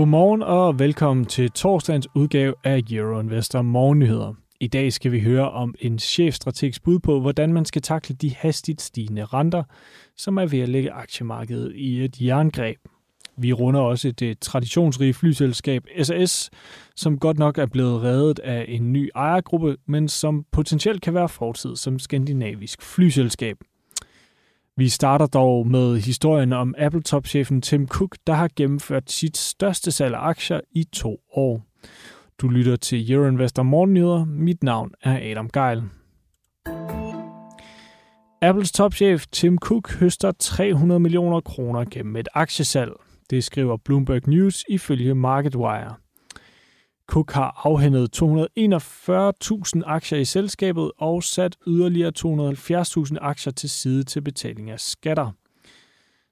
Godmorgen og velkommen til torsdagens udgave af Euroinvestor Morgennyheder. I dag skal vi høre om en chefstrategisk bud på, hvordan man skal takle de hastigt stigende renter, som er ved at lægge aktiemarkedet i et jerngreb. Vi runder også det øh, traditionsrige flyselskab SAS, som godt nok er blevet reddet af en ny ejergruppe, men som potentielt kan være fortid som skandinavisk flyselskab. Vi starter dog med historien om Apple-topchefen Tim Cook, der har gennemført sit største salg af aktier i to år. Du lytter til Euroinvestor Morgennyheder. Mit navn er Adam Geil. Apples topchef Tim Cook høster 300 millioner kroner gennem et aktiesalg. Det skriver Bloomberg News ifølge MarketWire. Cook har afhændet 241.000 aktier i selskabet og sat yderligere 270.000 aktier til side til betaling af skatter.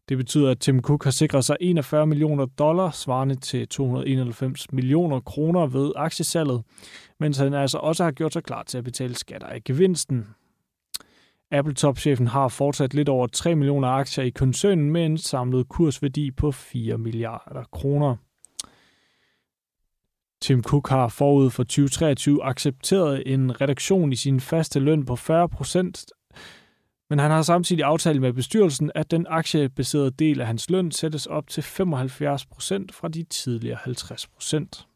Det betyder, at Tim Cook har sikret sig 41 millioner dollar, svarende til 291 millioner kroner ved aktiesalget, mens han altså også har gjort sig klar til at betale skatter af gevinsten. Apple-topchefen har fortsat lidt over 3 millioner aktier i koncernen med en samlet kursværdi på 4 milliarder kroner. Tim Cook har forud for 2023 accepteret en reduktion i sin faste løn på 40 procent, men han har samtidig aftalt med bestyrelsen, at den aktiebaserede del af hans løn sættes op til 75 procent fra de tidligere 50 procent.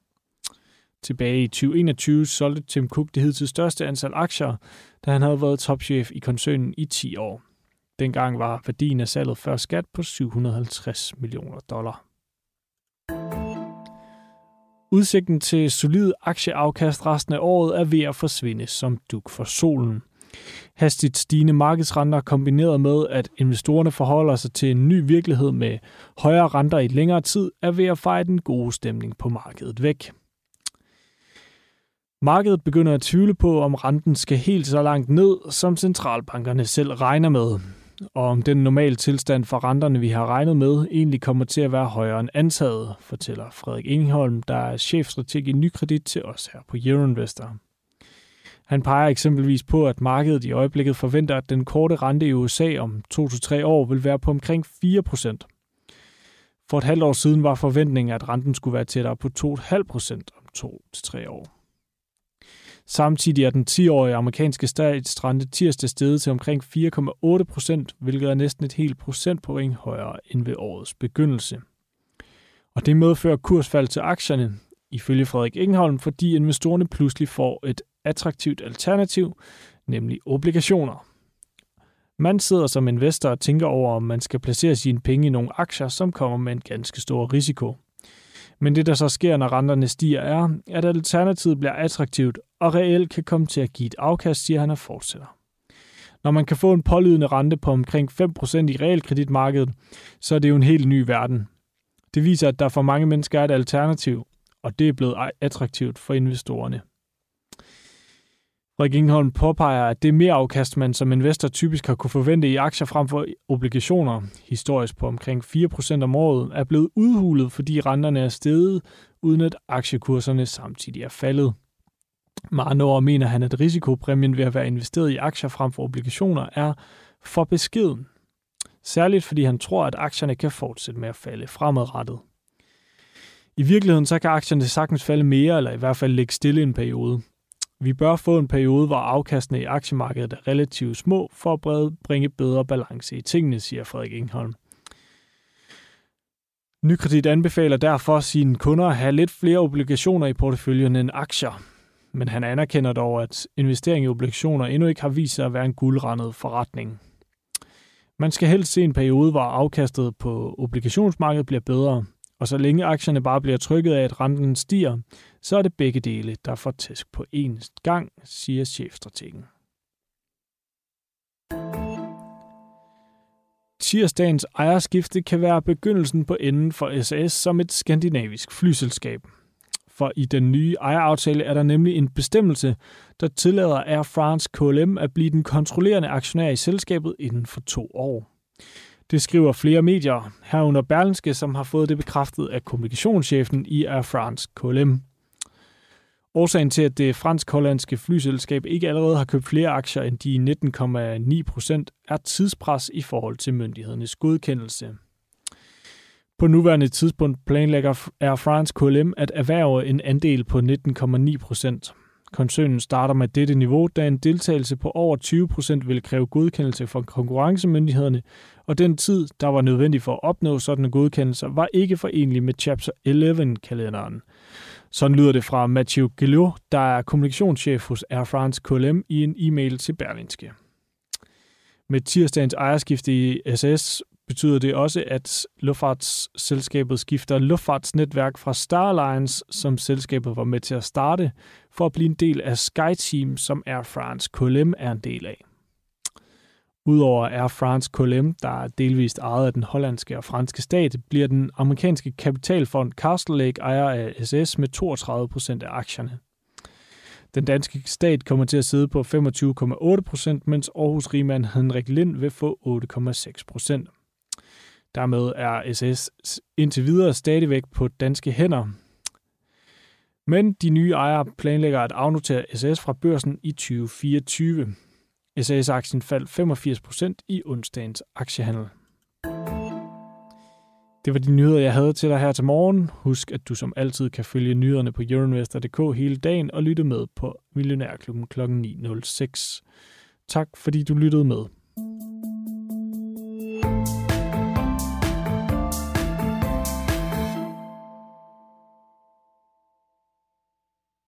Tilbage i 2021 solgte Tim Cook det hidtil største antal aktier, da han havde været topchef i koncernen i 10 år. Dengang var værdien af salget før skat på 750 millioner dollar. Udsigten til solid aktieafkast resten af året er ved at forsvinde som duk for solen. Hastigt stigende markedsrenter kombineret med, at investorerne forholder sig til en ny virkelighed med højere renter i længere tid, er ved at fejre den gode stemning på markedet væk. Markedet begynder at tvivle på, om renten skal helt så langt ned, som centralbankerne selv regner med, og om den normale tilstand for renterne, vi har regnet med, egentlig kommer til at være højere end antaget, fortæller Frederik Ingholm, der er chefstrateg i Nykredit til os her på Euroinvestor. Han peger eksempelvis på, at markedet i øjeblikket forventer, at den korte rente i USA om 2-3 år vil være på omkring 4 procent. For et halvt år siden var forventningen, at renten skulle være tættere på 2,5 procent om 2-3 år. Samtidig er den 10-årige amerikanske statsrente tirsdag steget til omkring 4,8 procent, hvilket er næsten et helt procentpoint højere end ved årets begyndelse. Og det medfører kursfald til aktierne, ifølge Frederik Ingenholm, fordi investorerne pludselig får et attraktivt alternativ, nemlig obligationer. Man sidder som investor og tænker over, om man skal placere sine penge i nogle aktier, som kommer med en ganske stor risiko. Men det, der så sker, når renterne stiger, er, at alternativet bliver attraktivt og reelt kan komme til at give et afkast, siger han og fortsætter. Når man kan få en pålydende rente på omkring 5% i realkreditmarkedet, så er det jo en helt ny verden. Det viser, at der for mange mennesker er et alternativ, og det er blevet attraktivt for investorerne. Rik Ingholm påpeger, at det mere afkast, man som investor typisk har kunne forvente i aktier frem for obligationer, historisk på omkring 4% om året, er blevet udhulet, fordi renterne er steget, uden at aktiekurserne samtidig er faldet. Med andre ord mener han, at risikopræmien ved at være investeret i aktier frem for obligationer er for beskeden. Særligt fordi han tror, at aktierne kan fortsætte med at falde fremadrettet. I virkeligheden så kan aktierne sagtens falde mere, eller i hvert fald ligge stille en periode. Vi bør få en periode, hvor afkastene i aktiemarkedet er relativt små, for at bringe bedre balance i tingene, siger Frederik Ingholm. Nykredit anbefaler derfor sine kunder at have lidt flere obligationer i porteføljen end aktier. Men han anerkender dog, at investering i obligationer endnu ikke har vist sig at være en guldrendet forretning. Man skal helst se en periode, hvor afkastet på obligationsmarkedet bliver bedre, og så længe aktierne bare bliver trykket af, at renten stiger, så er det begge dele, der får tæsk på én gang, siger chefstrategen. Tirsdagens ejerskifte kan være begyndelsen på enden for SAS som et skandinavisk flyselskab. For i den nye ejeraftale er der nemlig en bestemmelse, der tillader Air France KLM at blive den kontrollerende aktionær i selskabet inden for to år. Det skriver flere medier, herunder Berlinske, som har fået det bekræftet af kommunikationschefen i Air France KLM. Årsagen til, at det fransk-hollandske flyselskab ikke allerede har købt flere aktier end de 19,9 procent, er tidspres i forhold til myndighedernes godkendelse. På nuværende tidspunkt planlægger Air France KLM at erhverve en andel på 19,9 procent. Koncernen starter med dette niveau, da en deltagelse på over 20% vil kræve godkendelse fra konkurrencemyndighederne, og den tid, der var nødvendig for at opnå sådanne godkendelser, var ikke forenlig med Chapter 11-kalenderen. Sådan lyder det fra Mathieu Gillot, der er kommunikationschef hos Air France KLM i en e-mail til Berlinske. Med tirsdagens ejerskifte i SS betyder det også, at luftfartsselskabet skifter luftfartsnetværk fra Starlines, som selskabet var med til at starte, for at blive en del af SkyTeam, som Air France KLM er en del af. Udover Air France KLM, der er delvist ejet af den hollandske og franske stat, bliver den amerikanske kapitalfond Castle Lake ejer af SS med 32 procent af aktierne. Den danske stat kommer til at sidde på 25,8 procent, mens Aarhus Riemann Henrik Lind vil få 8,6 procent. Dermed er SS indtil videre stadigvæk på danske hænder. Men de nye ejere planlægger at afnotere SS fra børsen i 2024. SAS-aktien faldt 85% i onsdagens aktiehandel. Det var de nyheder, jeg havde til dig her til morgen. Husk, at du som altid kan følge nyhederne på euroinvestor.dk hele dagen og lytte med på Millionærklubben kl. 9.06. Tak fordi du lyttede med.